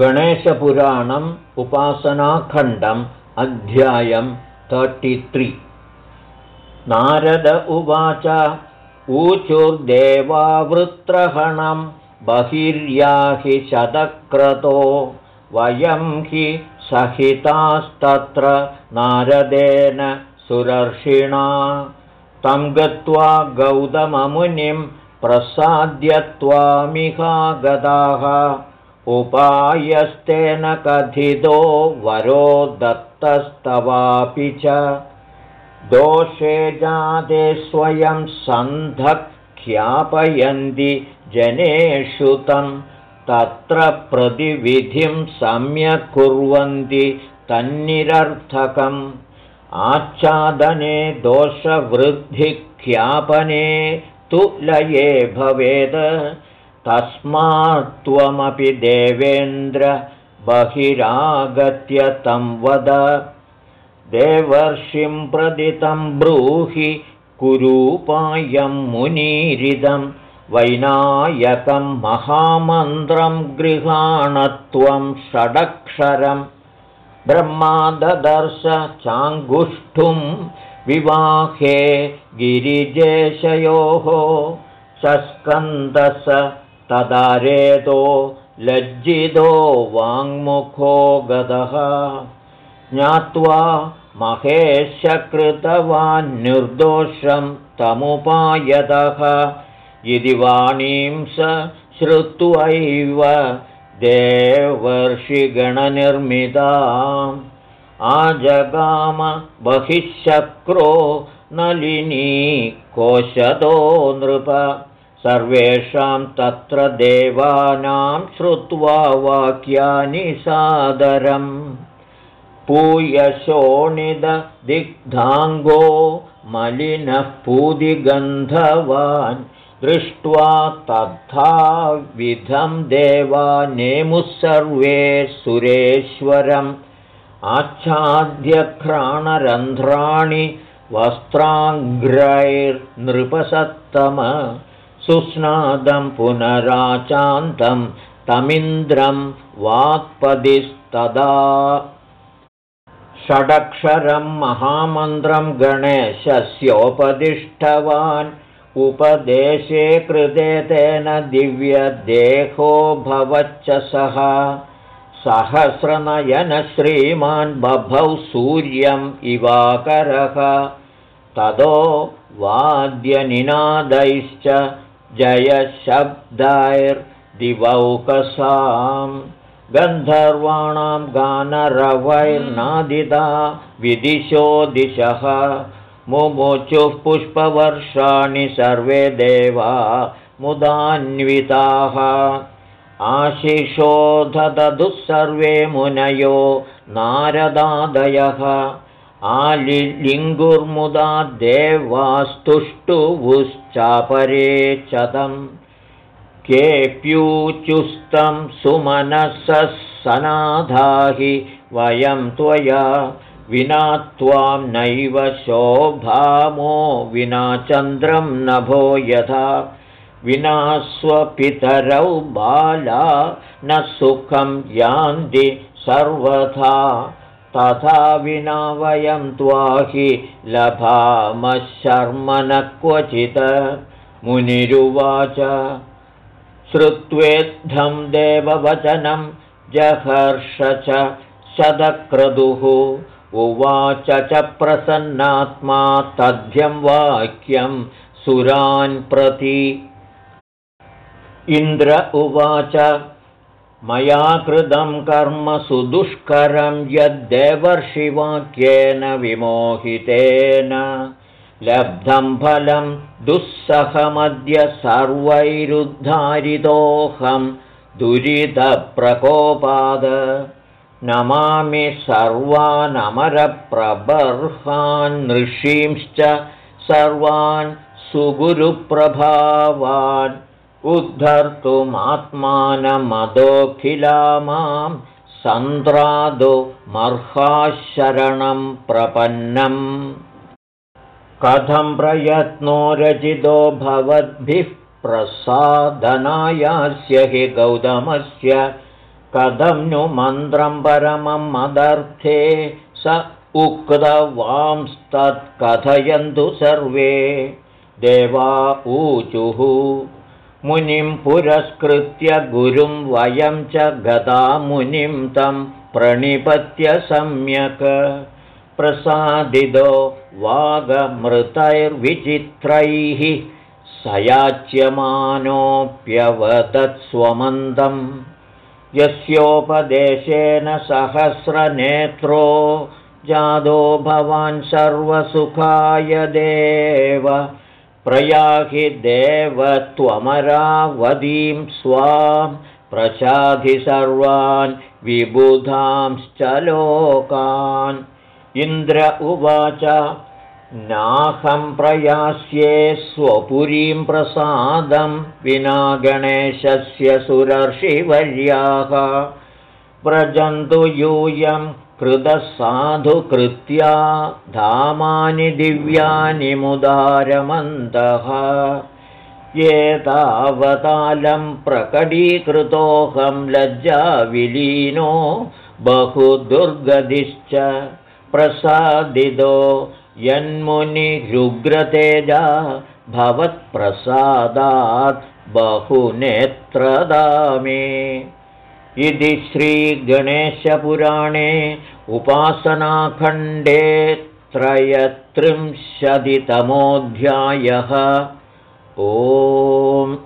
गणेशपुराणम् उपासनाखण्डम् अध्यायं तर्टित्रि नारद उवाच ऊचुर्देवावृत्रहणं बहिर्याहि शतक्रतो वयं हि सहितास्तत्र नारदेन सुरर्षिणा। तं गत्वा गौतममुनिं प्रसाद्यत्वामिहागदाः उपायस्तेन कथितो वरो दत्तस्तवापि च। दोषे जाते स्वयं सन्धख्यापयन्ति जनेषु तं। तत्र प्रतिविधिं सम्यक् कुर्वन्ति तन्निरर्थकम्। आच्छादने दोषवृद्धिख्यापने तु लये भवेद् तस्मात् त्वमपि देवेन्द्र बहिरागत्य तं वद। देवर्षिं प्रदितं ब्रूहि कुरूपायं मुनीरिदं वैनायकं महामन्त्रं गृहाणत्वं षडक्षरं। ब्रह्माददर्श चाङ्गुष्ठुं विवाहे गिरिजेशयोः सस्कन्दस तदारेतो लज्जितो वाङ्मुखो गदः। ज्ञात्वा महेशकृतवान्निर्दोषं तमुपायतः। इति वाणीं स श्रुत्वैव देवर्षिगणनिर्मिता। आजगाम बहिःशक्रो नलिनी कोशतो नृप सर्वेषां तत्र देवानां श्रुत्वा वाक्यानि सादरम्। पूयशोणिददिग्धाङ्गो मलिनः पूदिगन्धवान् दृष्ट्वा तथाविधं देवानेमुः सर्वे सुरेश्वरम्। आच्छाद्यघ्राणरन्ध्राणि वस्त्राङ्घ्रैर्नृपसत्तम सुस्नादं पुनराचान्तं तमिन्द्रं वाक्पदिस्तदा। षडक्षरं महामन्त्रं गणेशस्योपदिष्टवान्। उपदेशे कृते तेन दिव्यदेहो भवच्च सः। सहस्रनयनश्रीमान् बभौ सूर्यम् इवाकरः। ततो वाद्यनिनादैश्च जयशब्दैर्दिवौकसाम् गन्धर्वाणां गानरवैर्नादिदा विदिशो दिशः। मुमुचुः पुष्पवर्षाणि सर्वे देवा मुदान्विताः। आशिषोधदधुः सर्वे मुनयो नारदादयः आलिलिङ्गुर्मुदा देवास्तुष्टुवुश्चापरे चतम् केऽप्यूचुस्तं सुमनसः सनाधाहि वयं त्वया विना त्वां नैव शोभामो विना चन्द्रं नभो यथा विना स्वपितरौ बाला न सुखं यान्ति सर्वथा तथा विना वयं त्वाहि लभामः शर्म न क्वचित्। मुनिरुवाच श्रुत्वेद्धं देववचनं जहर्ष च शतक्रदुः। उवाच च प्रसन्नात्मा तद्ध्यं वाक्यं सुरान् प्रति। इन्द्र उवाच मया कृतं कर्म सुदुष्करं यद्देवर्षिवाक्येन विमोहितेन। लब्धं फलं दुःसहमद्य सर्वैरुद्धारितोऽहं दुरितप्रकोपाद। नमामि सर्वानमरप्रबर्हान् ऋषींश्च सर्वान् सुगुरुप्रभावान् उद्धर्तुमात्मानमदोऽखिला मां सन्द्रादो मर्हाशरणं प्रपन्नम्। कथं प्रयत्नो रचितो भवद्भिः प्रसादनायास्य हि गौतमस्य कथं नु मन्त्रं परमं मदर्थे स उक्तवांस्तत्कथयन्तु सर्वे। देवा ऊचुः मुनिं पुरस्कृत्य गुरुं वयं च गदा मुनिं तं प्रणिपत्य सम्यक्। प्रसादिदो वागमृतैर्विचित्रैः स याच्यमानोऽप्यवदत्स्वमन्दम् यस्योपदेशेन सहस्रनेत्रो जादो भवान् सर्वसुखाय देव प्रयाहि देव त्वमरावदीं स्वां प्रसाधि सर्वान् विबुधांश्च लोकान्। इन्द्र उवाच नाहं प्रयास्ये स्वपुरीं प्रसादं विना गणेशस्य सुरर्षिवर्याः। व्रजन्तु यूयं कृतसाधुकृत्या धामानि दिव्यानि मुदारमन्तः। एतावतालं प्रकटीकृतोऽहं लज्जाविलीनो बहुदुर्गतिश्च प्रसादितो यन्मुनिरुग्रतेजा भवत्प्रसादात् बहुनेत्रदा मे इति श्रीगणेशपुराणे उपासनाखण्डे त्रयत्रिंशतितमोऽध्यायः। ओम्